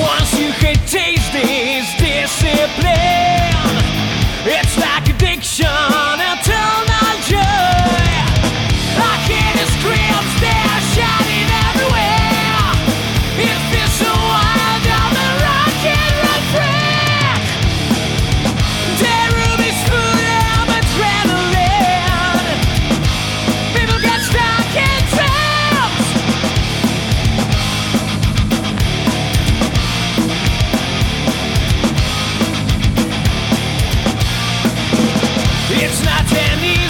Once you can taste this discipline Can